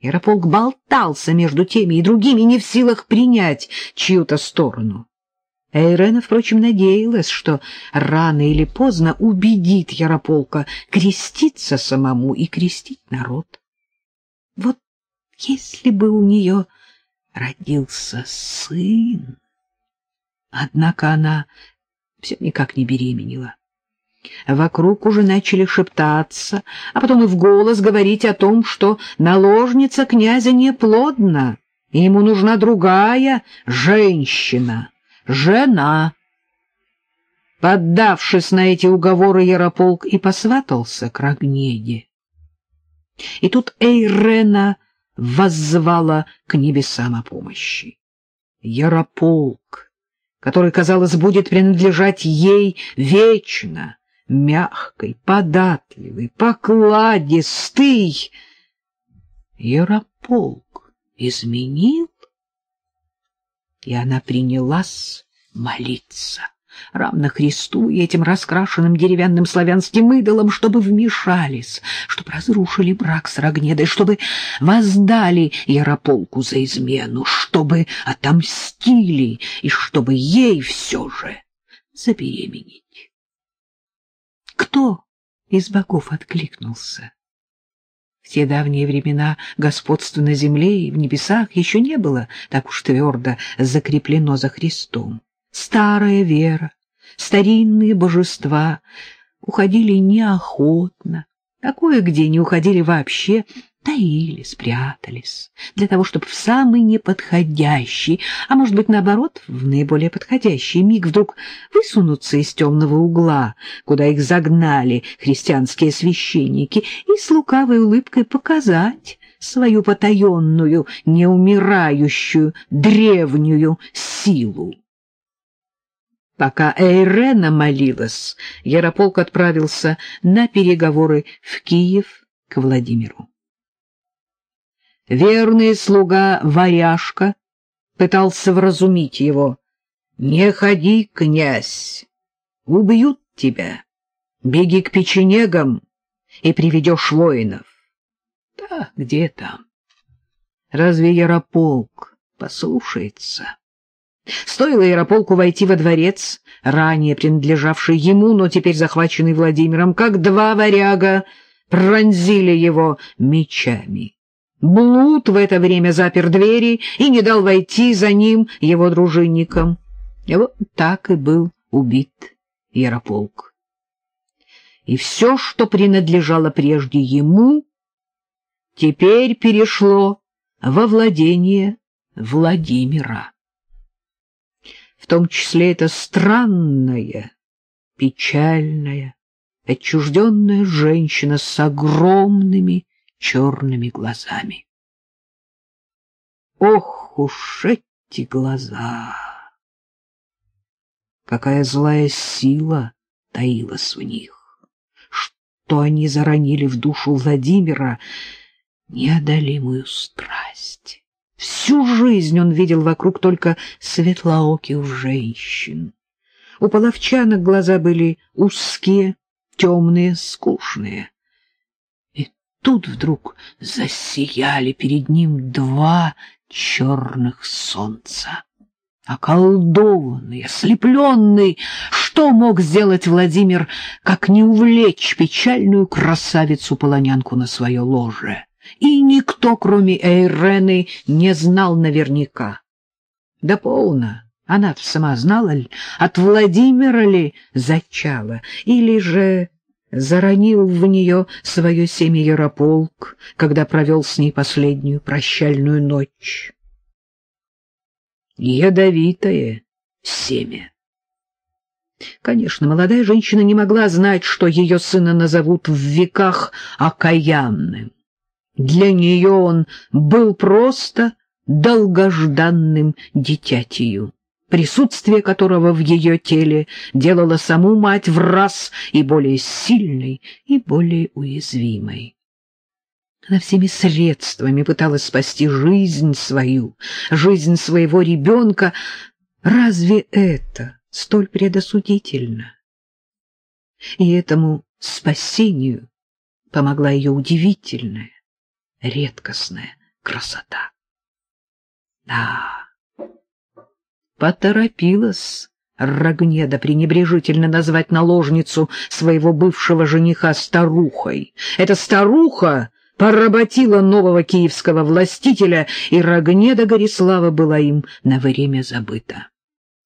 Ярополк болтался между теми и другими, не в силах принять чью-то сторону. Эйрена, впрочем, надеялась, что рано или поздно убедит Ярополка креститься самому и крестить народ. Вот если бы у нее родился сын... Однако она все никак не беременела. Вокруг уже начали шептаться, а потом и в голос говорить о том, что наложница князя неплодна, и ему нужна другая женщина, жена. Поддавшись на эти уговоры, Ярополк и посватался к Рогнеде. И тут Эйрена воззвала к небесам о помощи. Ярополк, который, казалось, будет принадлежать ей вечно, мягкой, податливый, покладистый. Ярополк изменил, и она принялась молиться равно Христу и этим раскрашенным деревянным славянским идолам, чтобы вмешались, чтобы разрушили брак с Рогнедой, чтобы воздали Ярополку за измену, чтобы отомстили и чтобы ей все же забеременеть. Кто из богов откликнулся? В те давние времена господство на земле и в небесах еще не было так уж твердо закреплено за Христом старая вера, старинные божества уходили неохотно, а кое-где не уходили вообще, таились, спрятались, для того, чтобы в самый неподходящий, а может быть, наоборот, в наиболее подходящий миг вдруг высунуться из темного угла, куда их загнали христианские священники, и с лукавой улыбкой показать свою потаенную, неумирающую, древнюю силу. Пока Эйрена молилась, Ярополк отправился на переговоры в Киев к Владимиру. Верный слуга Варяшка пытался вразумить его. «Не ходи, князь, убьют тебя. Беги к печенегам и приведешь воинов». Да, где там? Разве Ярополк послушается? Стоило Ярополку войти во дворец, ранее принадлежавший ему, но теперь захваченный Владимиром, как два варяга пронзили его мечами. Блуд в это время запер двери и не дал войти за ним его дружинникам. Вот так и был убит Ярополк. И все, что принадлежало прежде ему, теперь перешло во владение Владимира в том числе эта странная, печальная, отчужденная женщина с огромными черными глазами. Ох уж эти глаза! Какая злая сила таилась в них! Что они заронили в душу Владимира неодолимую страсть! Всю жизнь он видел вокруг только светлооких женщин. У половчанок глаза были узкие, темные, скучные. Тут вдруг засияли перед ним два черных солнца. Околдованный, ослепленный, что мог сделать Владимир, как не увлечь печальную красавицу-полонянку на свое ложе? и никто, кроме Эйрены, не знал наверняка. Да полно, она сама знала ли, от Владимира ли зачала, или же заронил в нее свое семя Ярополк, когда провел с ней последнюю прощальную ночь. Ядовитое семя. Конечно, молодая женщина не могла знать, что ее сына назовут в веках окаянным. Для нее он был просто долгожданным дитятью, присутствие которого в ее теле делало саму мать в раз и более сильной, и более уязвимой. Она всеми средствами пыталась спасти жизнь свою, жизнь своего ребенка. Разве это столь предосудительно? И этому спасению помогла ее удивительная, редкостная красота. Да, поторопилась Рогнеда пренебрежительно назвать наложницу своего бывшего жениха старухой. Эта старуха поработила нового киевского властителя, и Рогнеда Горислава была им на время забыта.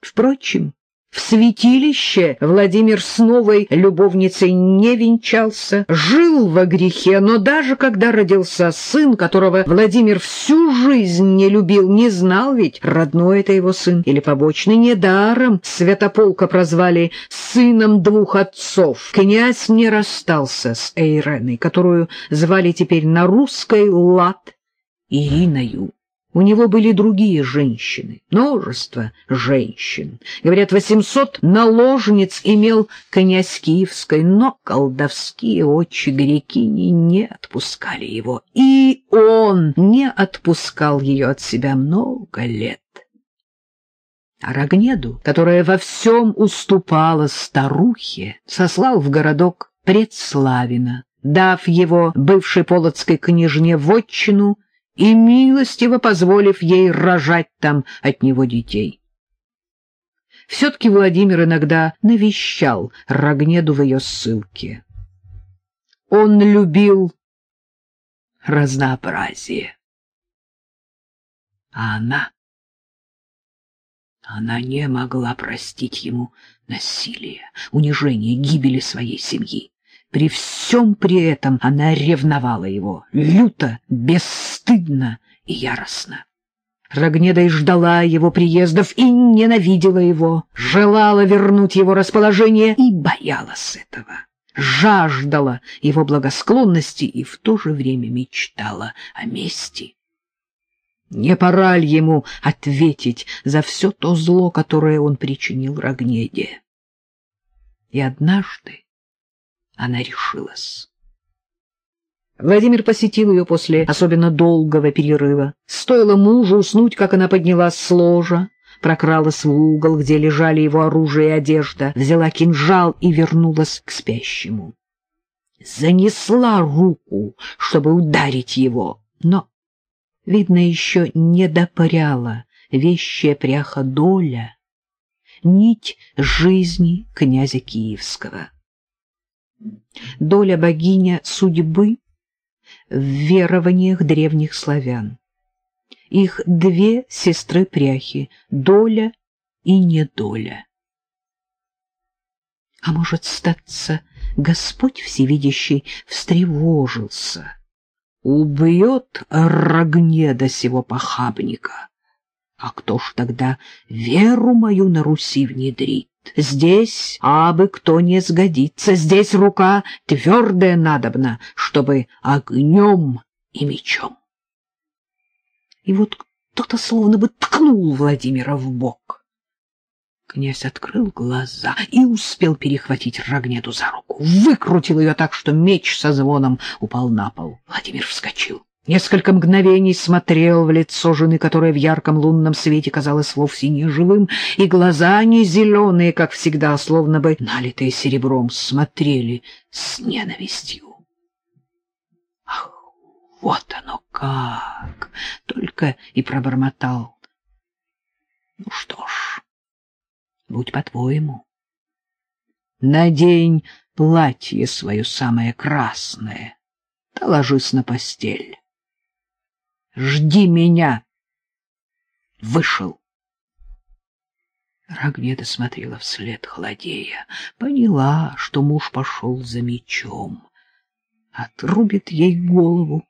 Впрочем, в святилище Владимир с новой любовницей не венчался, жил во грехе, но даже когда родился сын, которого Владимир всю жизнь не любил, не знал ведь, родной это его сын или побочный, недаром Святополка прозвали сыном двух отцов. Князь не расстался с Эйреной, которую звали теперь на русской лад Ириною. У него были другие женщины, множество женщин. Говорят, восемьсот наложниц имел князь Киевской, но колдовские очи грекини не отпускали его, и он не отпускал ее от себя много лет. А Рогнеду, которая во всем уступала старухе, сослал в городок Предславина, дав его бывшей полоцкой княжне вотчину и милостиво позволив ей рожать там от него детей. Все-таки Владимир иногда навещал Рогнеду в ее ссылке. Он любил разнообразие. А она... Она не могла простить ему насилие, унижение, гибели своей семьи. При всем при этом она ревновала его, люто, бесстыдно и яростно. Рогнеда и ждала его приездов и ненавидела его, желала вернуть его расположение и боялась этого, жаждала его благосклонности и в то же время мечтала о мести. Не пора ли ему ответить за все то зло, которое он причинил Рогнеде? И однажды она решилась. Владимир посетил ее после особенно долгого перерыва. Стоило мужу уснуть, как она поднялась с ложа, прокралась в угол, где лежали его оружие и одежда, взяла кинжал и вернулась к спящему. Занесла руку, чтобы ударить его, но, видно, еще не допыряла вещая пряха доля, нить жизни князя Киевского доля богиня судьбы в верованиях древних славян. Их две сестры-пряхи — доля и недоля. А может, статься, Господь Всевидящий встревожился, убьет Рогнеда сего похабника. А кто ж тогда веру мою на Руси внедрит? Здесь абы кто не сгодится, здесь рука твердая надобна, чтобы огнем и мечом. И вот кто-то словно бы ткнул Владимира в бок. Князь открыл глаза и успел перехватить Рогнеду за руку. Выкрутил ее так, что меч со звоном упал на пол. Владимир вскочил. Несколько мгновений смотрел в лицо жены, которая в ярком лунном свете казалась вовсе не живым, и глаза не зеленые, как всегда, словно бы налитые серебром, смотрели с ненавистью. Ах, вот оно как! Только и пробормотал. Ну что ж, будь по-твоему. Надень платье свое самое красное, да ложись на постель. Жди меня. Вышел. Рогнеда смотрела вслед, холодея. Поняла, что муж пошел за мечом. Отрубит ей голову.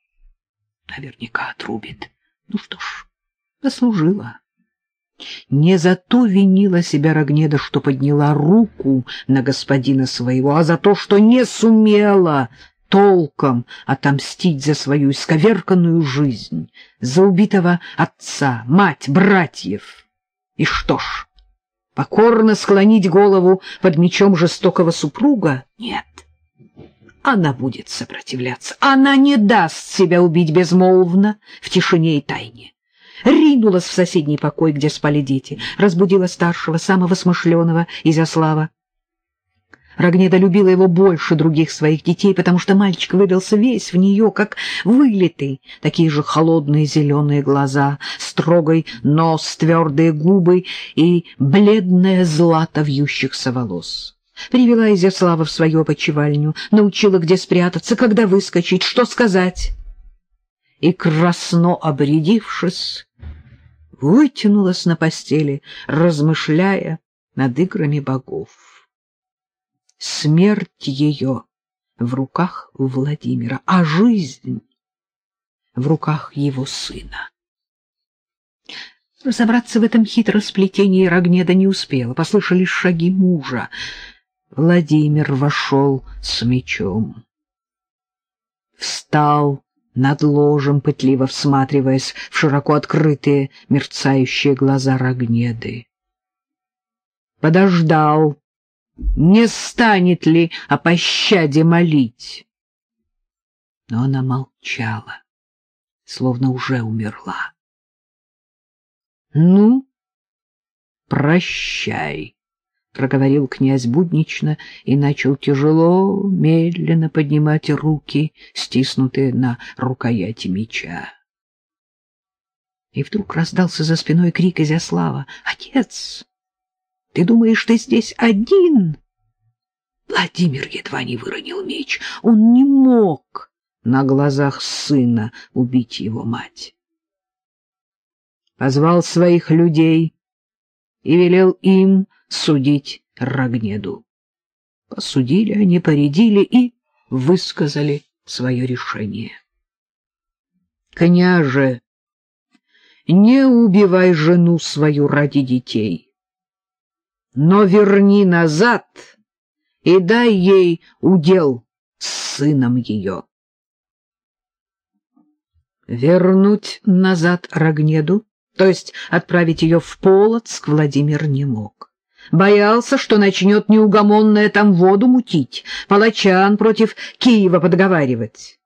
Наверняка отрубит. Ну что ж, заслужила. Не за то винила себя Рогнеда, что подняла руку на господина своего, а за то, что не сумела толком отомстить за свою исковерканную жизнь, за убитого отца, мать, братьев. И что ж, покорно склонить голову под мечом жестокого супруга? Нет. Она будет сопротивляться. Она не даст себя убить безмолвно, в тишине и тайне. Ринулась в соседний покой, где спали дети, разбудила старшего, самого смышленого Изяслава. Рогнеда любила его больше других своих детей, потому что мальчик выдался весь в нее, как вылитый. Такие же холодные зеленые глаза, строгой нос, твердые губы и бледное злато вьющихся волос. Привела Изяслава в свою опочивальню, научила, где спрятаться, когда выскочить, что сказать. И, красно обрядившись, вытянулась на постели, размышляя над играми богов. Смерть ее в руках Владимира, а жизнь в руках его сына. Разобраться в этом хитросплетении Рогнеда не успела. Послышались шаги мужа. Владимир вошел с мечом. Встал над ложем, пытливо всматриваясь в широко открытые мерцающие глаза Рогнеды. Подождал, не станет ли о пощаде молить. Но она молчала, словно уже умерла. — Ну, прощай, — проговорил князь буднично и начал тяжело, медленно поднимать руки, стиснутые на рукояти меча. И вдруг раздался за спиной крик Изяслава. «Отец, ты думаешь, ты здесь один?» Владимир едва не выронил меч. Он не мог на глазах сына убить его мать. Позвал своих людей и велел им судить Рогнеду. Посудили они, поредили и высказали свое решение. «Княже, не убивай жену свою ради детей, но верни назад и дай ей удел с сыном ее». Вернуть назад Рогнеду, то есть отправить ее в Полоцк, Владимир не мог. Боялся, что начнет неугомонная там воду мутить, палачан против Киева подговаривать.